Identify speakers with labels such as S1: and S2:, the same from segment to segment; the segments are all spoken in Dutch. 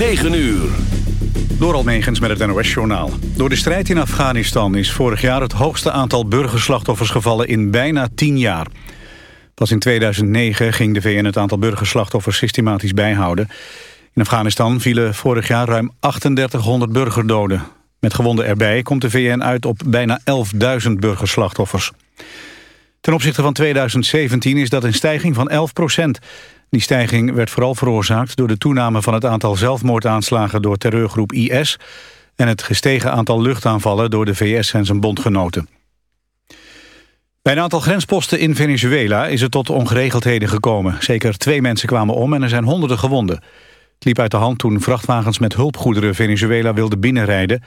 S1: 9 uur.
S2: Door Almegens met het NOS-journaal. Door de strijd in Afghanistan is vorig jaar het hoogste aantal burgerslachtoffers gevallen in bijna 10 jaar. Pas in 2009 ging de VN het aantal burgerslachtoffers systematisch bijhouden. In Afghanistan vielen vorig jaar ruim 3800 burgerdoden. Met gewonden erbij komt de VN uit op bijna 11.000 burgerslachtoffers. Ten opzichte van 2017 is dat een stijging van 11 procent. Die stijging werd vooral veroorzaakt door de toename van het aantal zelfmoordaanslagen door terreurgroep IS... en het gestegen aantal luchtaanvallen door de VS en zijn bondgenoten. Bij een aantal grensposten in Venezuela is het tot ongeregeldheden gekomen. Zeker twee mensen kwamen om en er zijn honderden gewonden. Het liep uit de hand toen vrachtwagens met hulpgoederen Venezuela wilden binnenrijden.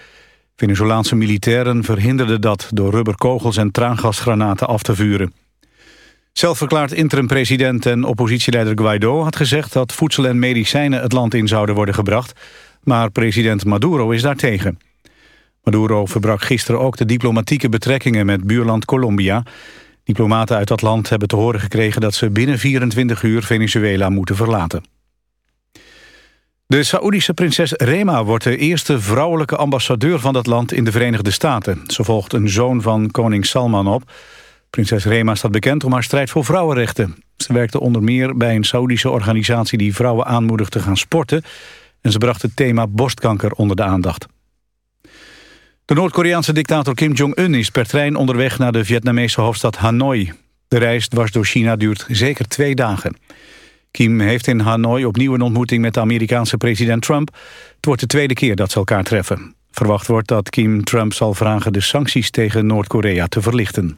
S2: Venezolaanse militairen verhinderden dat door rubberkogels en traangasgranaten af te vuren. Zelfverklaard interim-president en oppositieleider Guaido had gezegd dat voedsel en medicijnen het land in zouden worden gebracht, maar president Maduro is daartegen. Maduro verbrak gisteren ook de diplomatieke betrekkingen met buurland Colombia. Diplomaten uit dat land hebben te horen gekregen dat ze binnen 24 uur Venezuela moeten verlaten. De Saoedische prinses Rema wordt de eerste vrouwelijke ambassadeur van dat land in de Verenigde Staten. Ze volgt een zoon van koning Salman op. Prinses Rema staat bekend om haar strijd voor vrouwenrechten. Ze werkte onder meer bij een Saoedische organisatie die vrouwen aanmoedigt te gaan sporten. En ze bracht het thema borstkanker onder de aandacht. De Noord-Koreaanse dictator Kim Jong-un is per trein onderweg naar de Vietnamese hoofdstad Hanoi. De reis dwars door China duurt zeker twee dagen. Kim heeft in Hanoi opnieuw een ontmoeting met de Amerikaanse president Trump. Het wordt de tweede keer dat ze elkaar treffen. Verwacht wordt dat Kim Trump zal vragen de sancties tegen Noord-Korea te verlichten.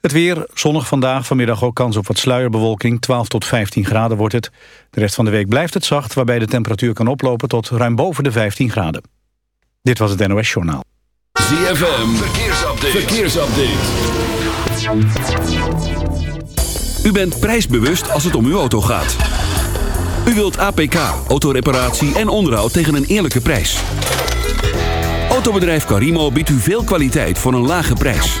S2: Het weer, zonnig vandaag, vanmiddag ook kans op wat sluierbewolking. 12 tot 15 graden wordt het. De rest van de week blijft het zacht, waarbij de temperatuur kan oplopen tot ruim boven de 15 graden. Dit was het NOS Journaal.
S1: ZFM, verkeersupdate. verkeersupdate. U bent prijsbewust als het om uw auto gaat. U wilt APK, autoreparatie en onderhoud tegen een eerlijke prijs. Autobedrijf Carimo biedt u veel kwaliteit voor een lage prijs.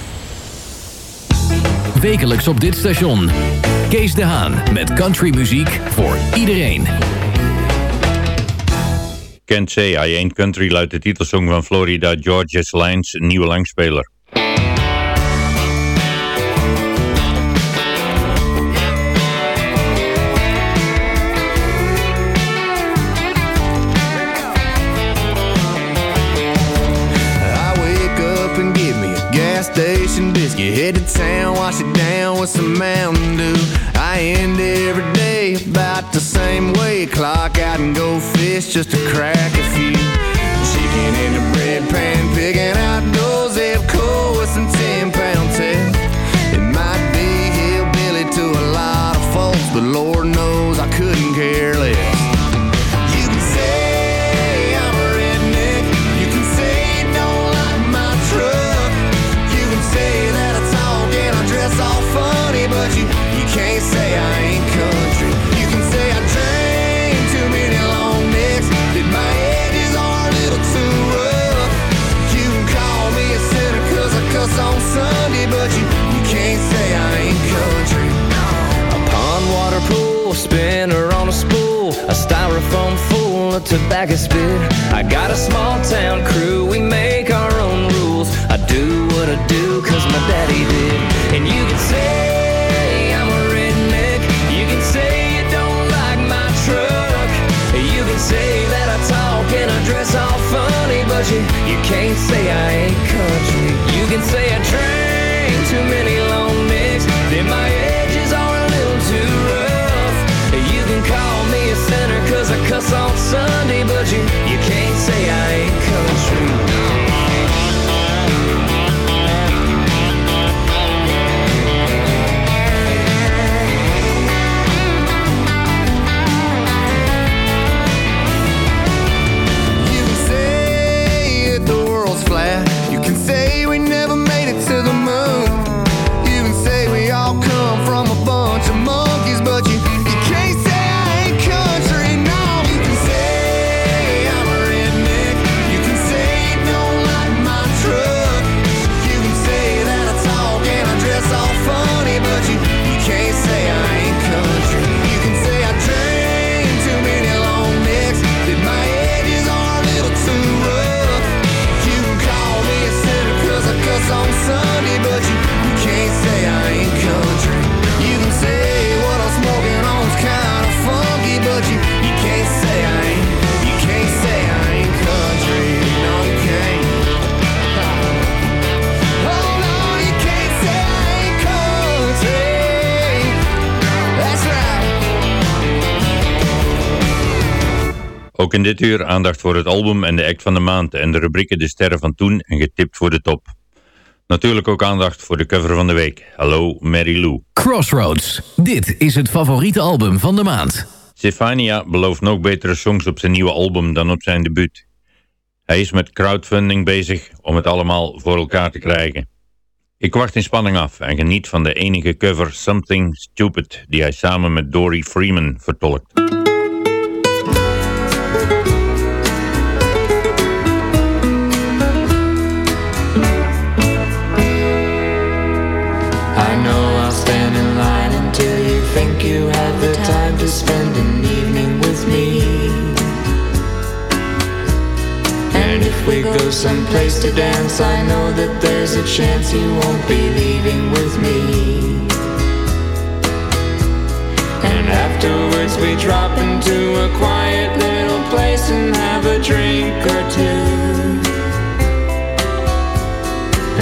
S3: Wekelijks op dit station. Kees de Haan met countrymuziek voor iedereen.
S4: Can't Say I Ain't Country luidt de titelsong van Florida George's Lines nieuwe langspeler.
S5: Head to town, wash it down with some Mountain Dew. I end every day about the same way. Clock out and go fish just to crack a few. Chicken in the bread pan, picking out
S4: Ook in dit uur aandacht voor het album en de act van de maand en de rubrieken De Sterren van Toen en Getipt voor de Top. Natuurlijk ook aandacht voor de cover van de week. Hallo Mary Lou.
S3: Crossroads. Dit is het favoriete album van de maand.
S4: Stefania belooft nog betere songs op zijn nieuwe album dan op zijn debuut. Hij is met crowdfunding bezig om het allemaal voor elkaar te krijgen. Ik wacht in spanning af en geniet van de enige cover Something Stupid die hij samen met Dory Freeman vertolkt.
S6: Go someplace to dance, I know that there's a chance you won't be leaving with me. And afterwards we drop into a quiet little place and have a drink or two.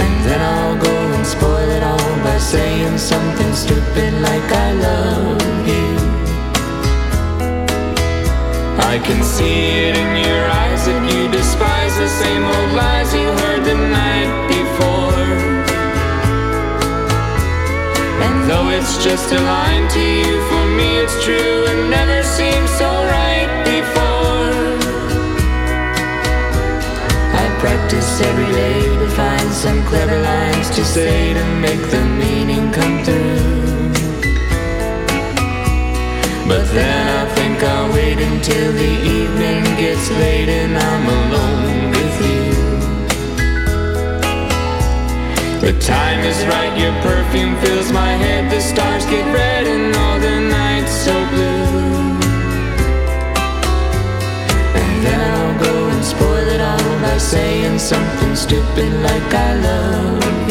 S6: And then I'll go and spoil it all by saying something stupid like I love you. I can see it in your eyes despise the same old lies you heard the night before. And though it's just a line to you, for me it's true and never seemed so right before. I practice every day to find some clever lines to say to make the meaning come through. But then I think I'll wait until the evening gets late The time is right, your perfume fills my head, the stars get red and all the nights so blue. And then I'll go and spoil it all by saying something stupid like I love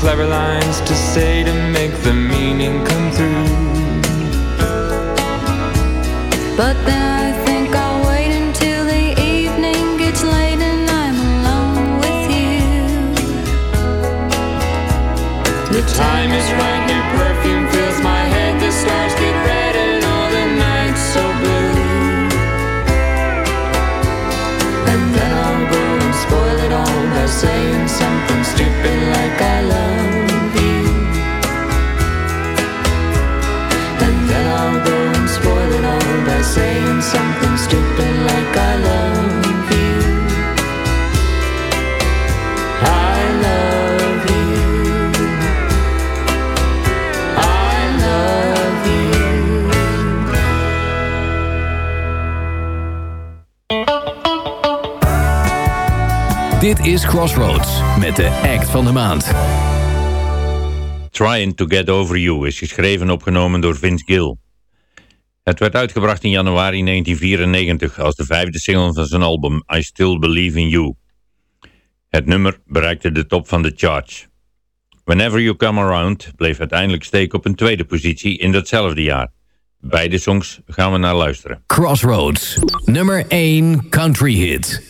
S6: clever lines to say to make the meaning come through.
S7: But then
S6: Is
S3: Crossroads met de act van de maand.
S4: Trying to Get Over You is geschreven en opgenomen door Vince Gill. Het werd uitgebracht in januari 1994 als de vijfde single van zijn album I Still Believe in You. Het nummer bereikte de top van de charts. Whenever You Come Around bleef uiteindelijk steek op een tweede positie in datzelfde jaar. Beide songs gaan we naar luisteren.
S3: Crossroads, nummer 1 country hit.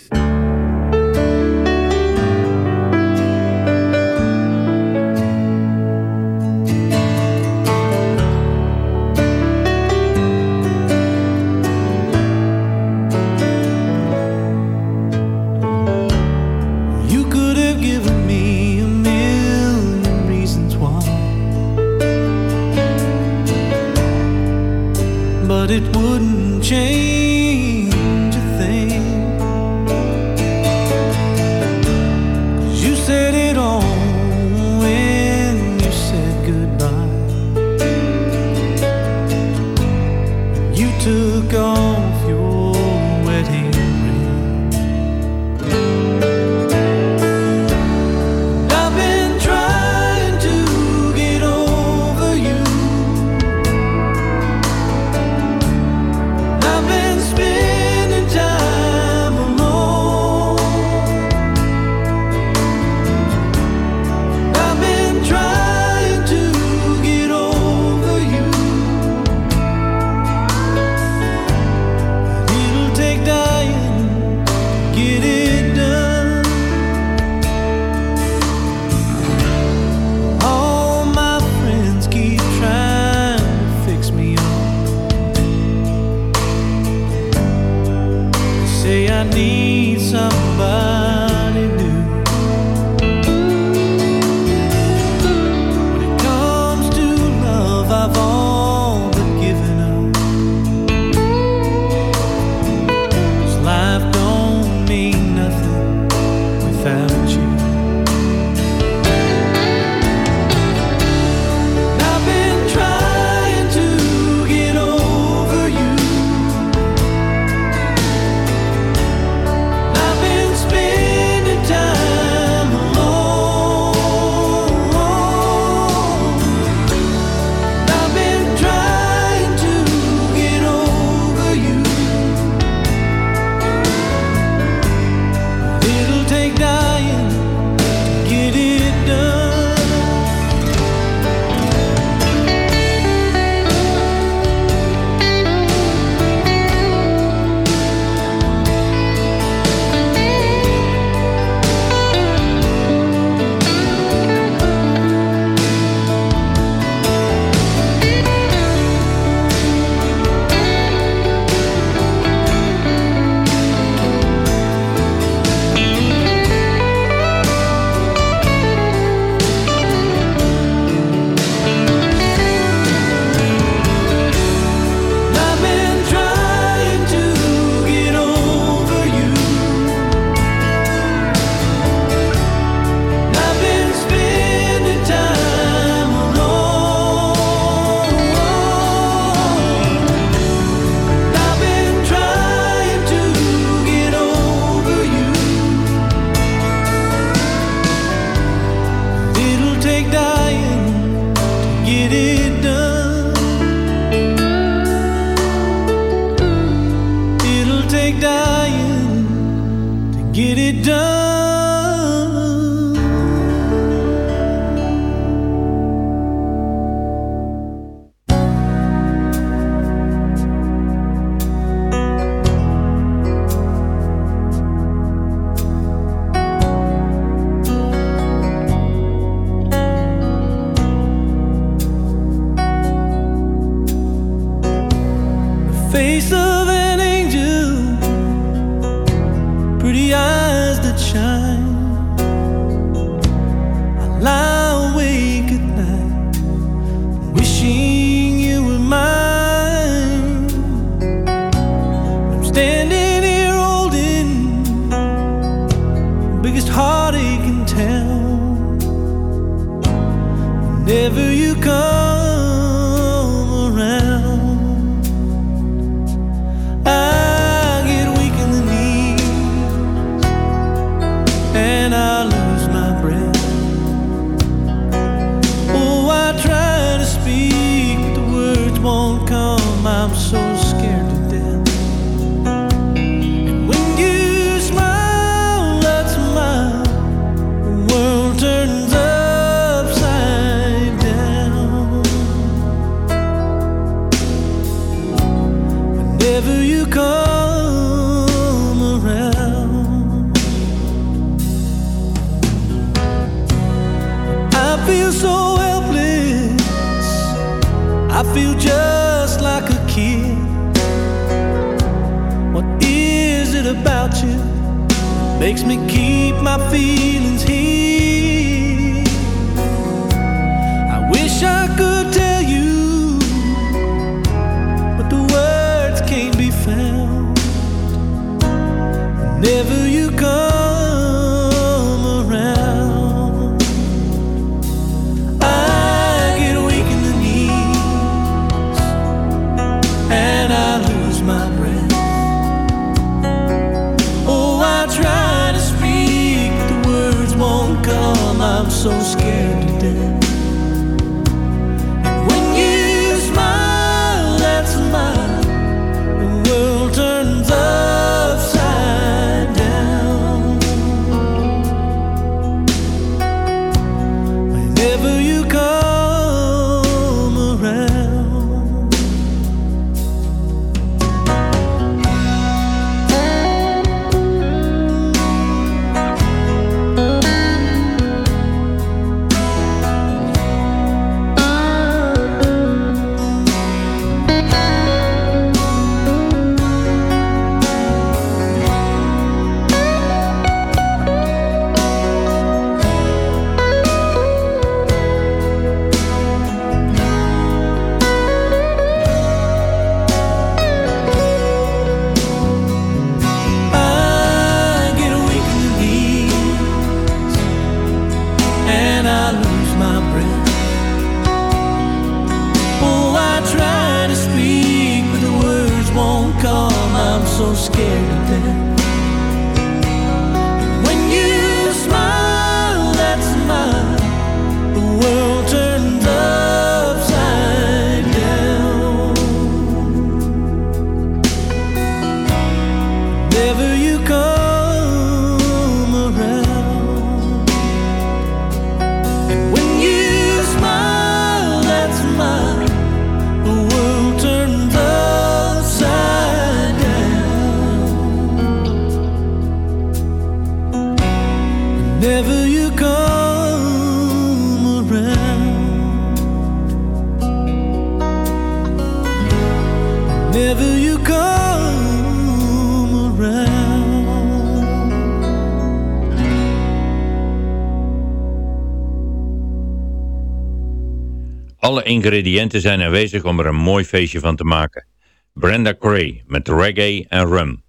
S8: ingrediënten zijn aanwezig om er een mooi feestje van te maken. Brenda Cray met reggae en rum.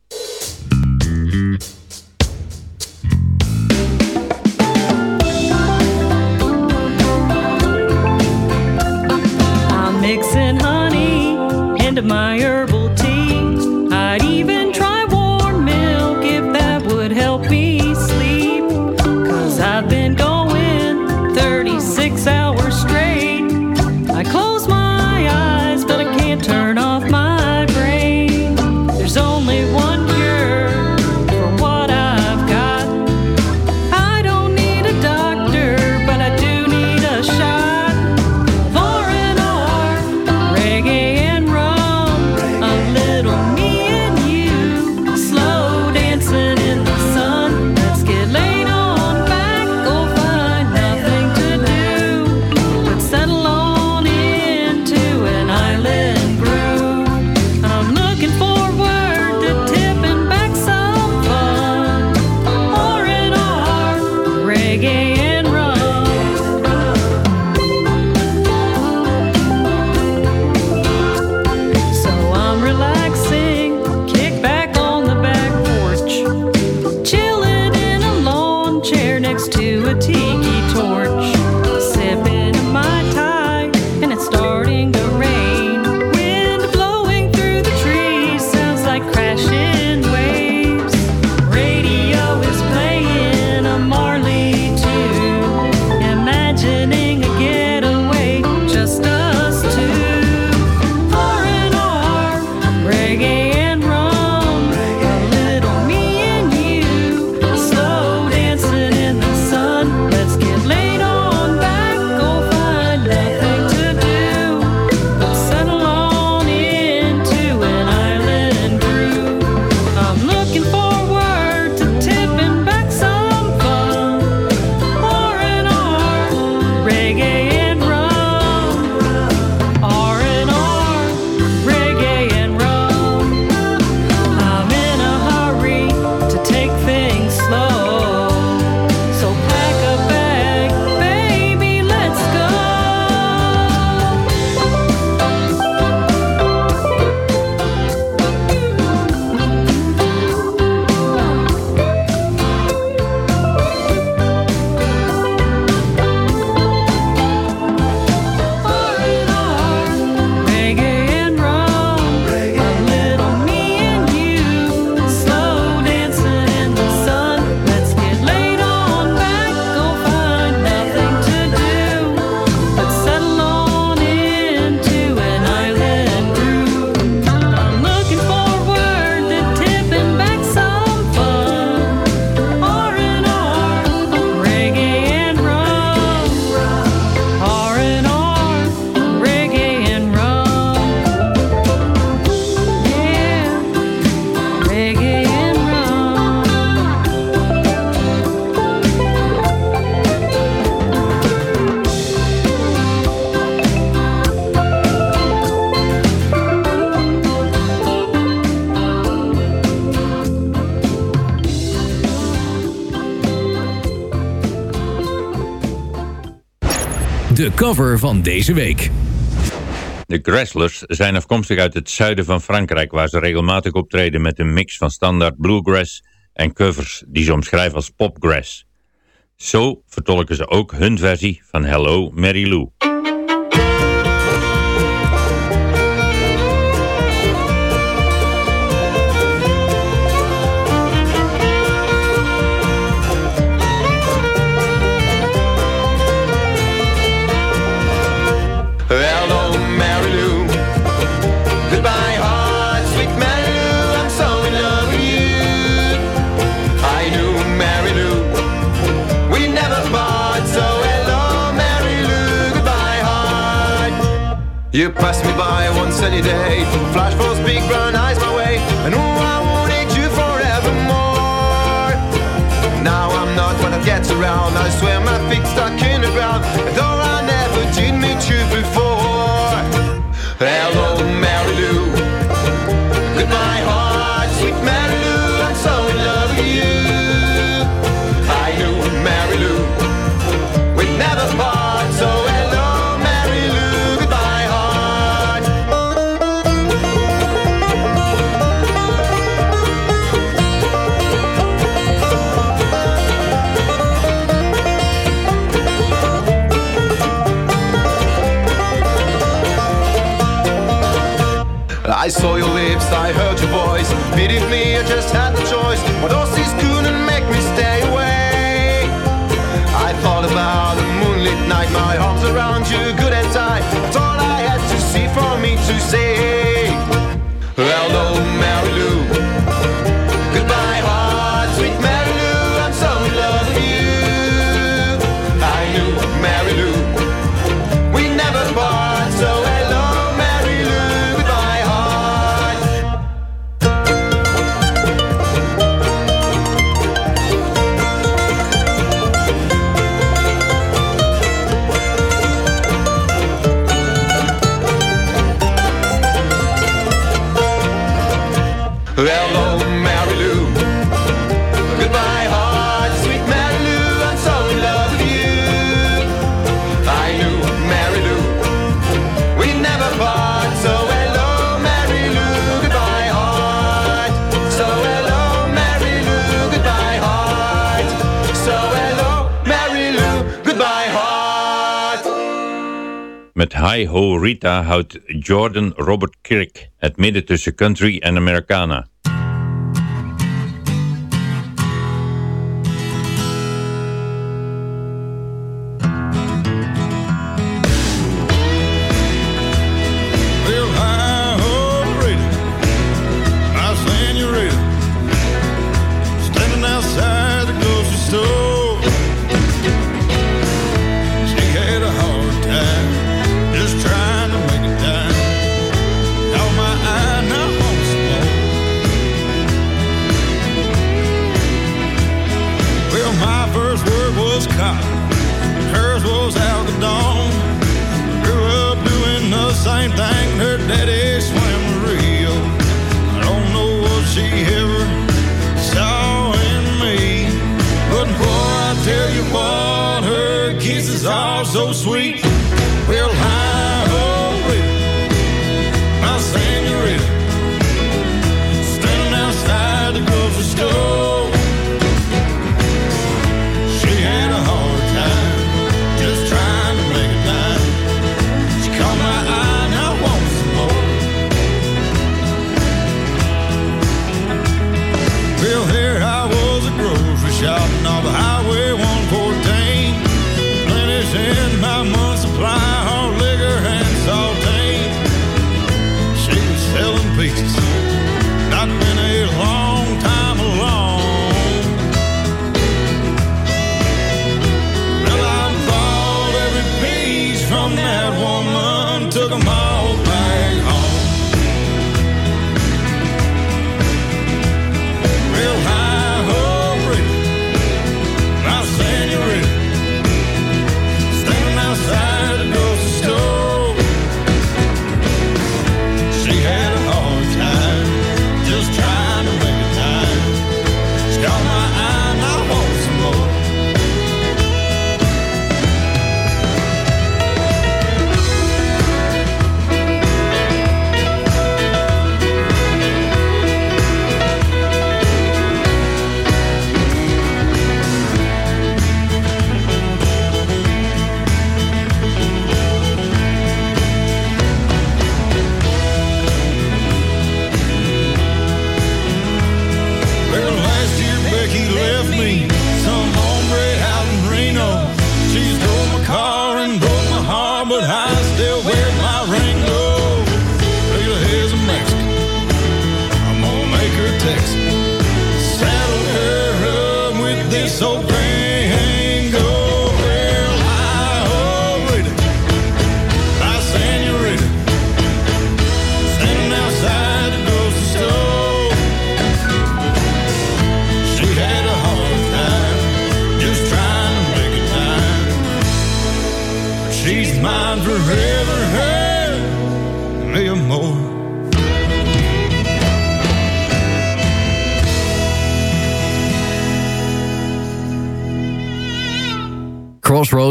S9: cover van deze week.
S10: De Grasslers zijn afkomstig uit het zuiden van Frankrijk... waar ze regelmatig optreden met een mix van standaard bluegrass... en covers die ze omschrijven als popgrass. Zo vertolken ze ook hun versie van Hello Mary Lou.
S5: You passed me by one sunny day. Flash those big brown eyes my way, and oh, I wanted you forevermore. Now I'm not when I get around. I swear my feet stuck in the ground, though I never did meet you before. Hello.
S10: Met Hi Ho Rita houdt Jordan Robert Kirk het midden tussen country en Americana.
S11: took them
S3: all.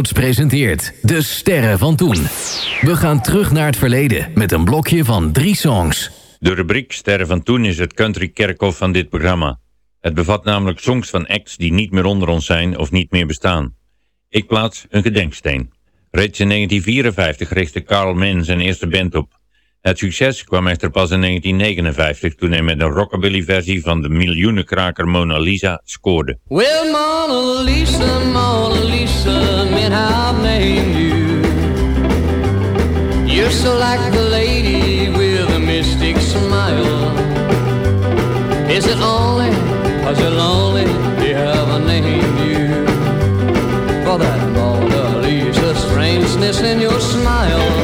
S3: Presenteert De Sterren van Toen. We gaan terug naar het verleden met een blokje van drie songs.
S4: De rubriek Sterren van Toen is het country kerkhof van dit programma. Het bevat namelijk songs van acts die niet meer onder ons zijn of niet meer bestaan. Ik plaats een gedenksteen. Reeds in 1954 richtte Carl Mann zijn eerste band op. Het succes kwam echter pas in 1959 toen hij met een rockabilly versie van de miljoenenkraker Mona Lisa scoorde.
S12: Well, Mona Lisa, Mona Lisa, man, I've named you. You're so like the lady with a mystic smile. Is it only cause you're lonely they haven't named you? For that Mona Lisa strangeness in your smile.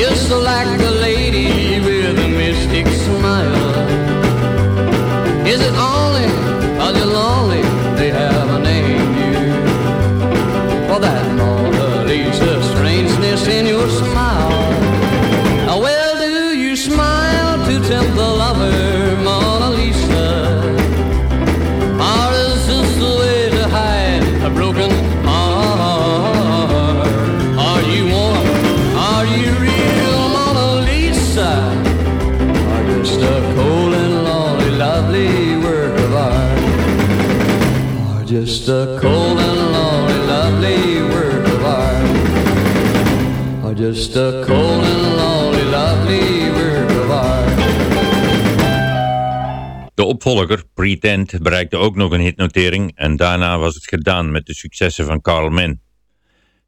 S12: You're like the lady a cold and lonely, lovely work of art? Just a cold and lonely, lovely work of art?
S4: De opvolger, Pretend, bereikte ook nog een hitnotering en daarna was het gedaan met de successen van Carl Mann.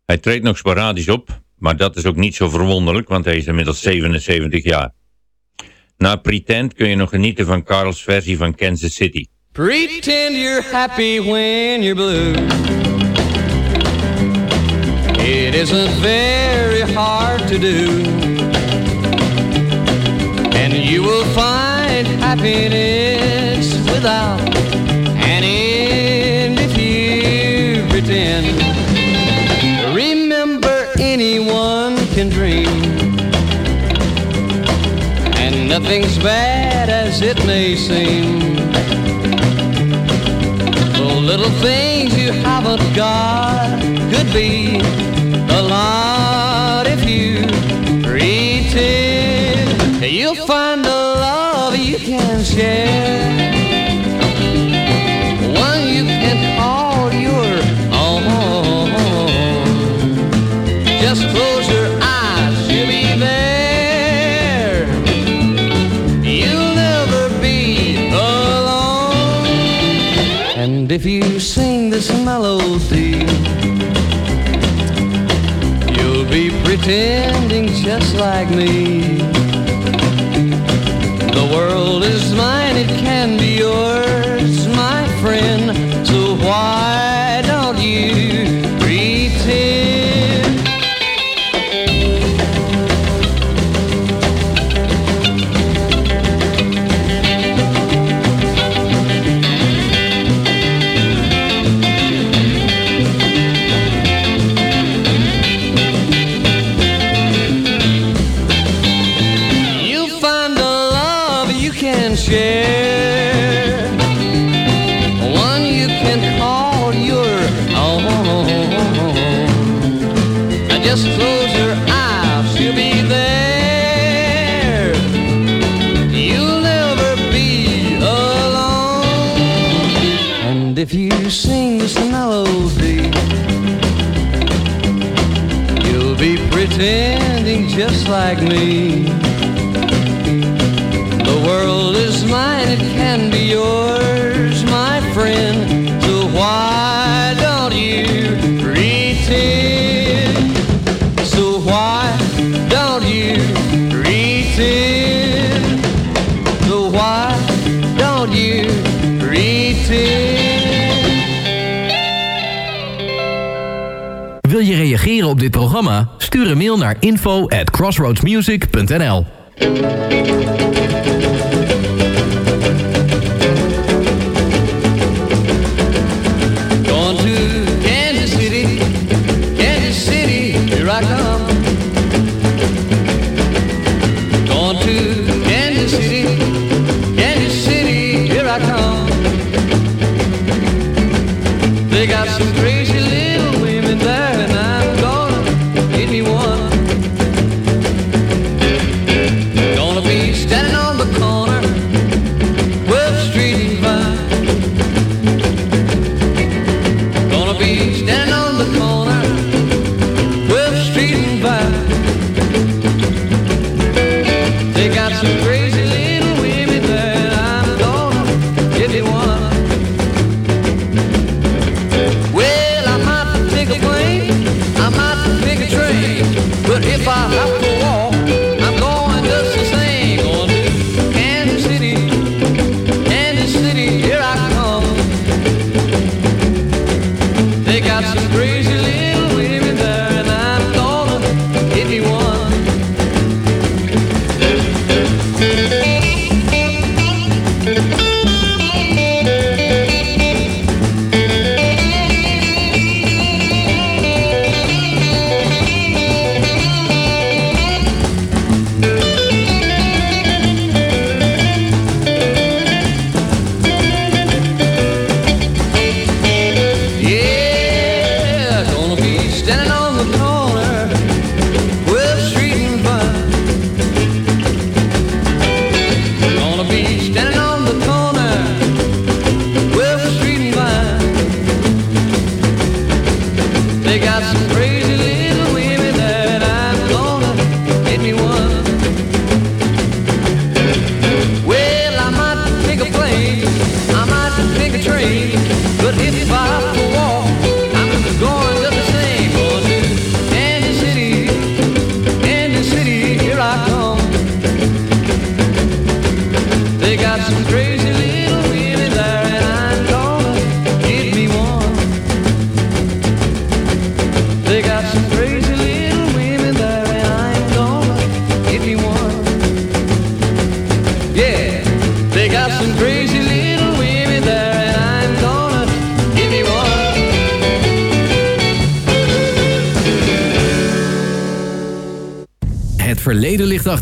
S4: Hij treedt nog sporadisch op, maar dat is ook niet zo verwonderlijk, want hij is inmiddels 77 jaar. Na Pretend kun je nog genieten van Carls versie van Kansas City.
S12: Pretend you're happy when you're blue. It isn't very hard to do. And you will find happiness without an end if you pretend. Remember, anyone can dream. And nothing's bad as it may seem. Little things you haven't got could be a lot if you pretend. You'll find a love you can share. Pretending just like me. info at crossroadsmusic.nl
S13: Going to Kansas City, Kansas City, here I come. Going to Kansas City, Kansas City, here I come. They got some
S12: great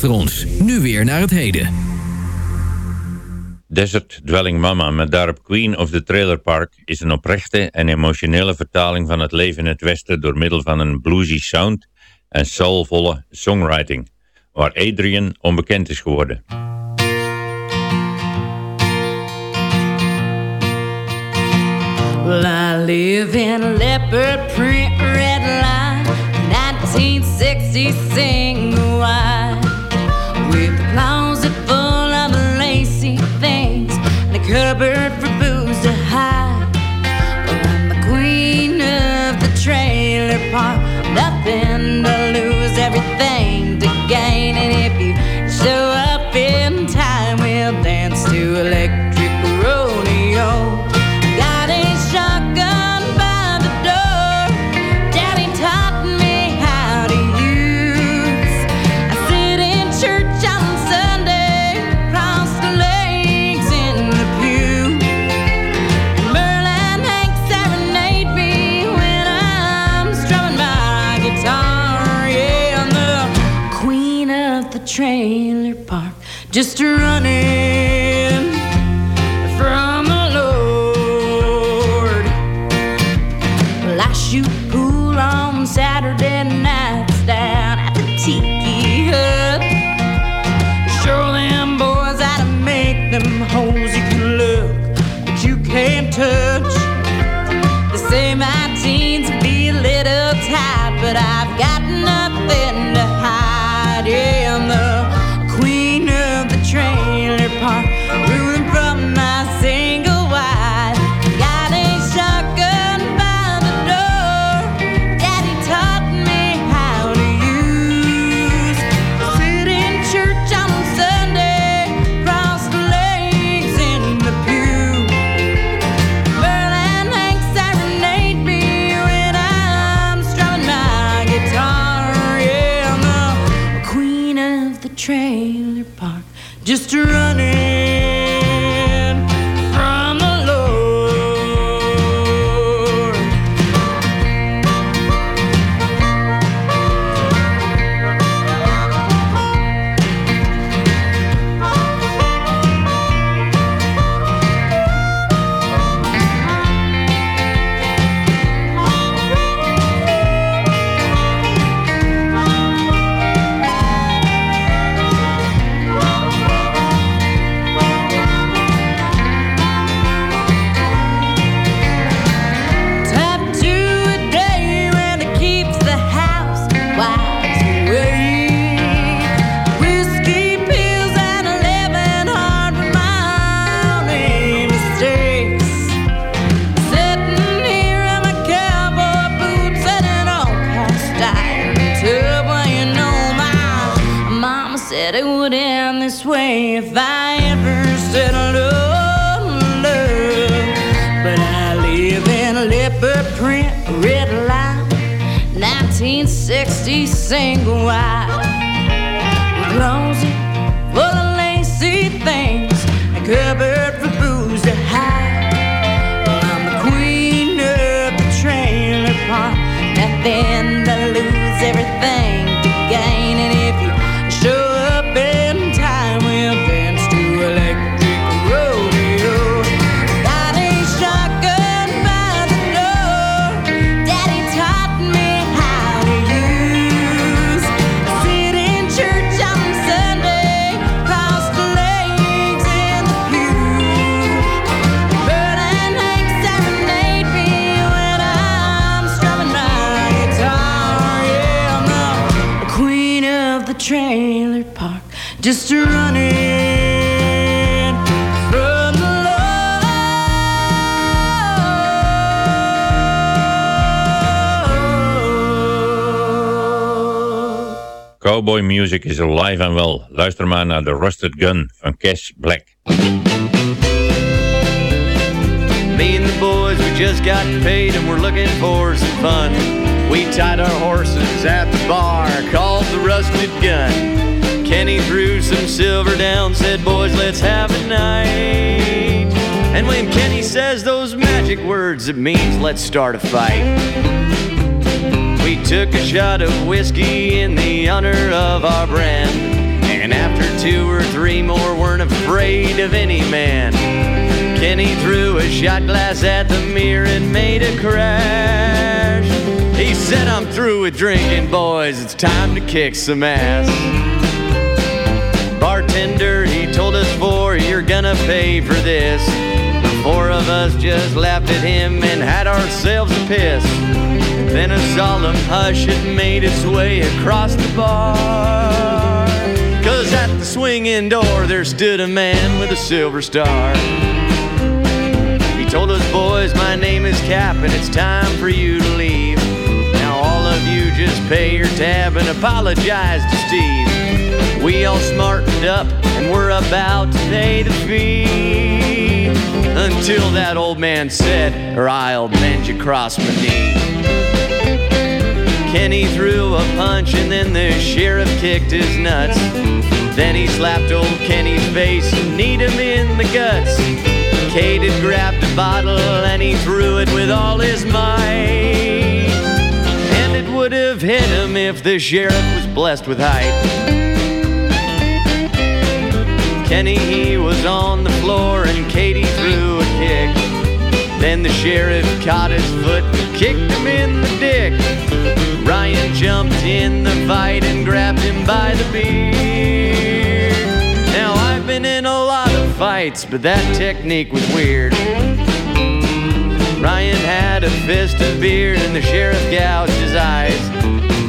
S12: ons. Nu weer naar het heden.
S4: Desert Dwelling Mama met daarop Queen of the Trailer Park is een oprechte en emotionele vertaling van het leven in het Westen door middel van een bluesy sound en soulvolle songwriting, waar Adrian onbekend is geworden.
S14: Well, I live in a print red line, 1960. upon single Cowboy
S4: music is alive en wel. Luister maar naar The Rusted Gun van Cash Black.
S15: Me and the boys, we just got paid and we're looking for some fun. We tied our horses at the bar called the Rusted Gun. Kenny threw some silver down, said, Boys, let's have a night. And when Kenny says those magic words, it means let's start a fight. Took a shot of whiskey in the honor of our brand. And after two or three more, weren't afraid of any man. Kenny threw a shot glass at the mirror and made a crash. He said, I'm through with drinking, boys. It's time to kick some ass. Bartender, he told us four, you're gonna pay for this. The four of us just laughed at him and had ourselves a piss. Then a solemn hush had made its way across the bar. Cause at the swinging door there stood a man with a silver star. He told us, boys, my name is Cap and it's time for you to leave. Now all of you just pay your tab and apologize to Steve. We all smartened up and we're about to pay the fee. Until that old man said, or I'll bend you across my knee. Kenny threw a punch and then the sheriff kicked his nuts. Then he slapped old Kenny's face and kneed him in the guts. Kate had grabbed a bottle and he threw it with all his might. And it would have hit him if the sheriff was blessed with height. Kenny, he was on the floor and Katie threw a kick. Then the sheriff caught his foot and kicked him in the dick. Ryan jumped in the fight and grabbed him by the beard. Now I've been in a lot of fights, but that technique was weird. Ryan had a fist of beer and the sheriff gouged his eyes.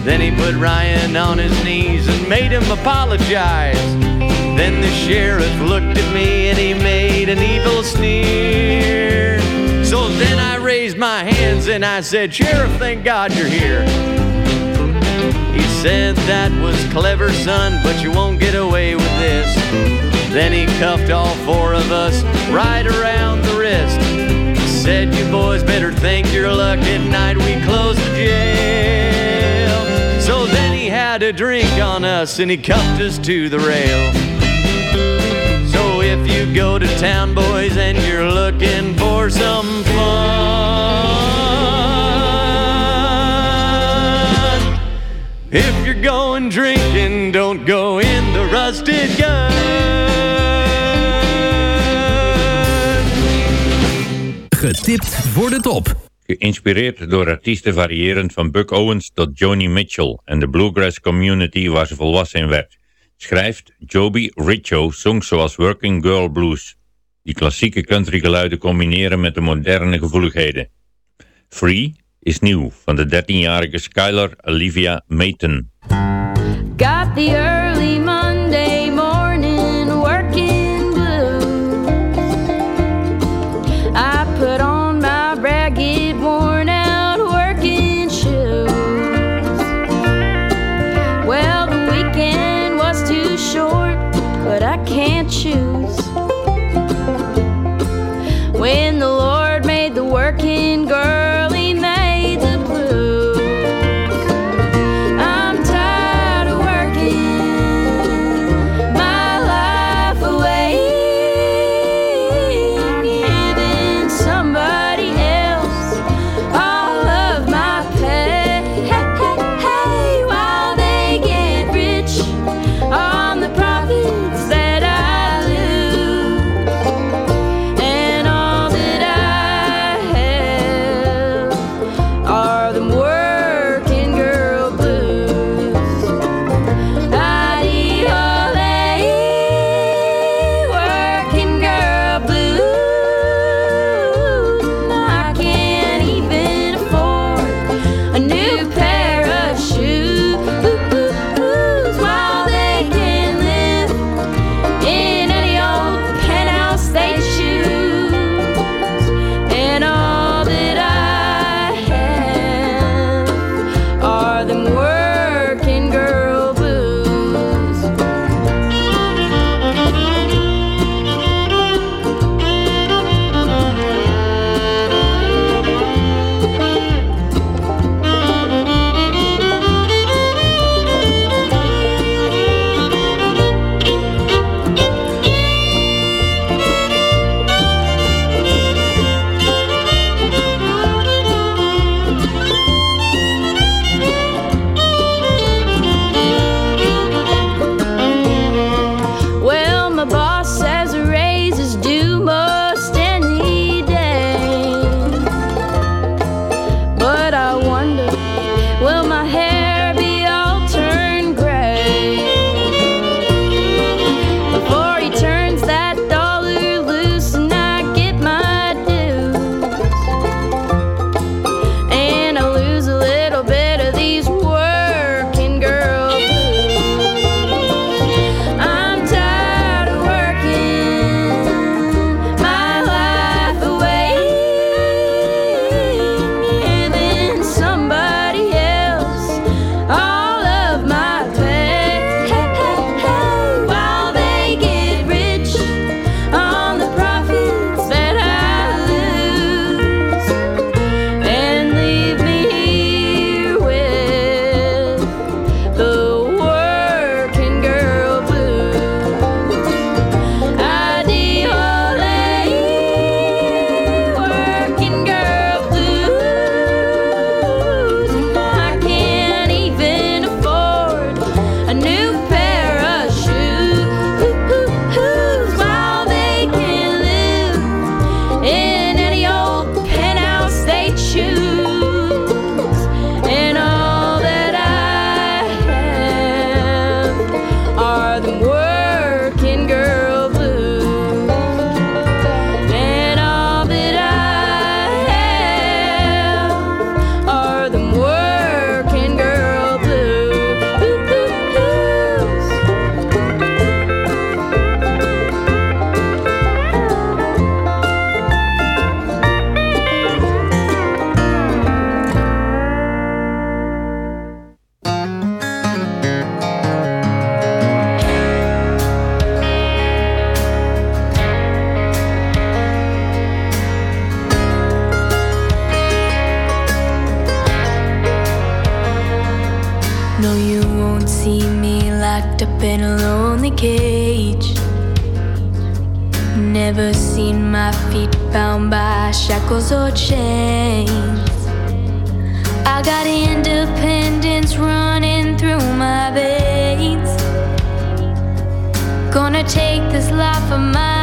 S15: Then he put Ryan on his knees and made him apologize. Then the sheriff looked at me and he made an evil sneer. Raised my hands and I said, Sheriff, thank God you're here. He said, That was clever, son, but you won't get away with this. Then he cuffed all four of us right around the wrist. He Said, You boys better thank your luck at night we closed the jail. So then he had a drink on us and he cuffed us to the rail. So if you go to town, boys, and you're looking for some fun, if you're going drinking, don't go in the rusted gun.
S3: Getipt voor de top.
S4: Geïnspireerd door artiesten variërend van Buck Owens tot Joni Mitchell en de bluegrass community waar ze volwassen in werd, schrijft Joby Richo songs zoals Working Girl Blues, die klassieke countrygeluiden combineren met de moderne gevoeligheden. Free is nieuw van de 13-jarige Skylar Olivia Mayton.
S7: Locked up in a lonely cage. Never seen my feet bound by shackles or chains. I got independence running through my veins. Gonna take this life of mine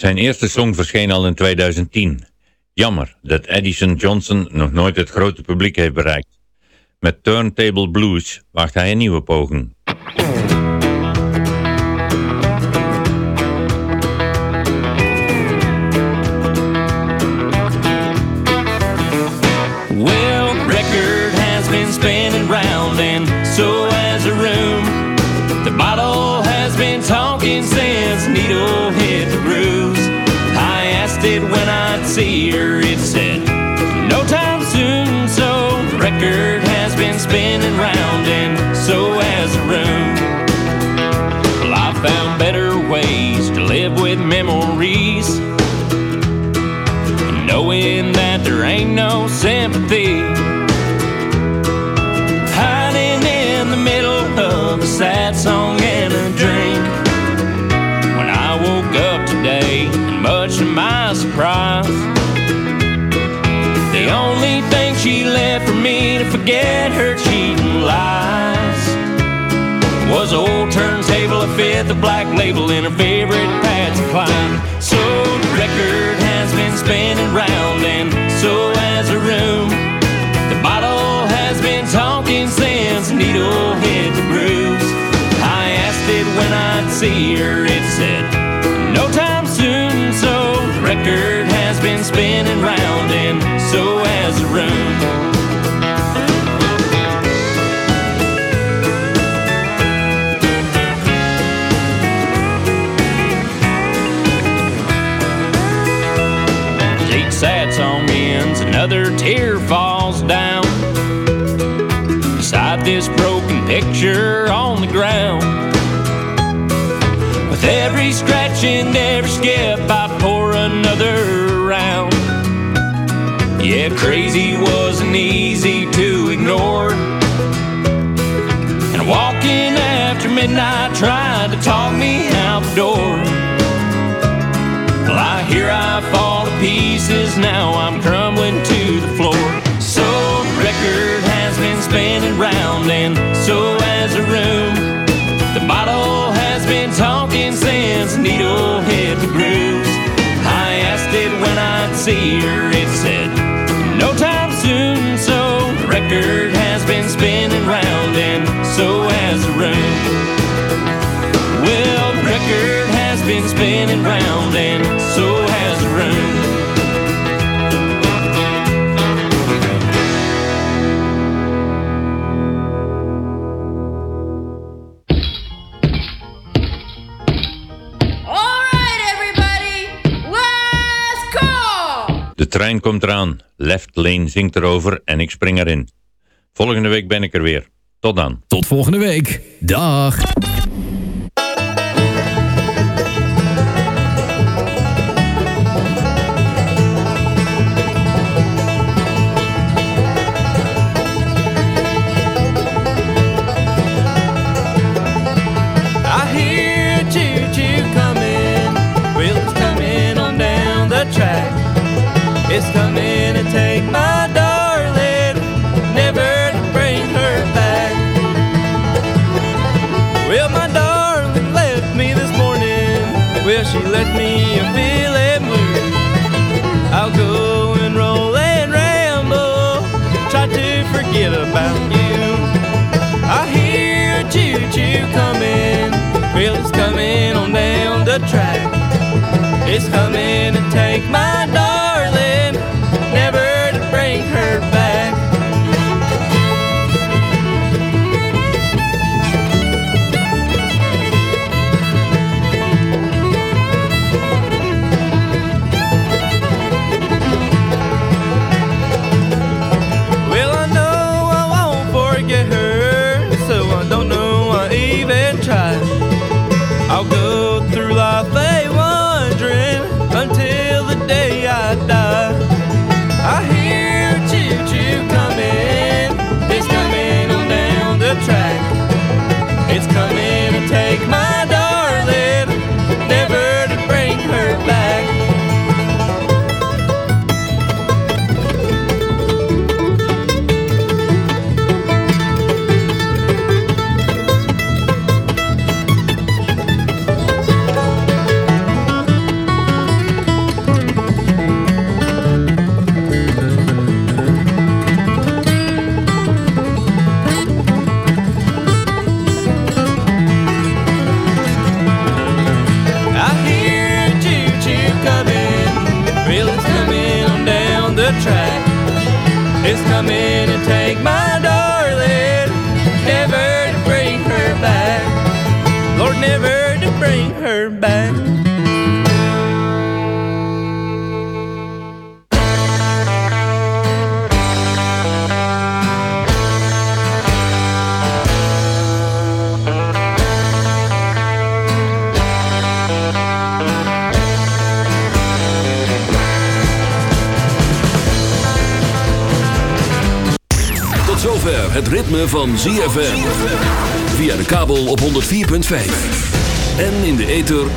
S4: Zijn eerste song verscheen al in 2010. Jammer dat Edison Johnson nog nooit het grote publiek heeft bereikt. Met Turntable Blues waagt hij een nieuwe poging.
S16: Spinning round and so has the room. Well, I found better ways to live with memories knowing that there ain't no sympathy. To forget her cheating lies was old turntable, a fifth, a black label, and her favorite Patsy Cline. So the record has been spinning round, and so has the room. The bottle has been talking since Needle hit the grooves. I asked it when I'd see her, it said, no time soon. So the record has been spinning round, and
S4: tear falls down beside this broken picture on the ground. With every scratch and every skip, I pour another round. Yeah, crazy wasn't easy to ignore. And walking after midnight tried to talk me out the door. Well, I hear I fall pieces, now I'm crumbling to the floor. So the record has been spinning round, and so has the room. The bottle has been talking since needle hit the grooves. I asked it when I'd see her, it said, no time soon. So the record has been spinning round, and so has the room. Well, the record has been spinning round, and
S17: Komt eraan. Left Lane zingt erover en ik spring erin. Volgende week ben ik er weer. Tot dan.
S9: Tot volgende week. Dag.
S16: The track. It's coming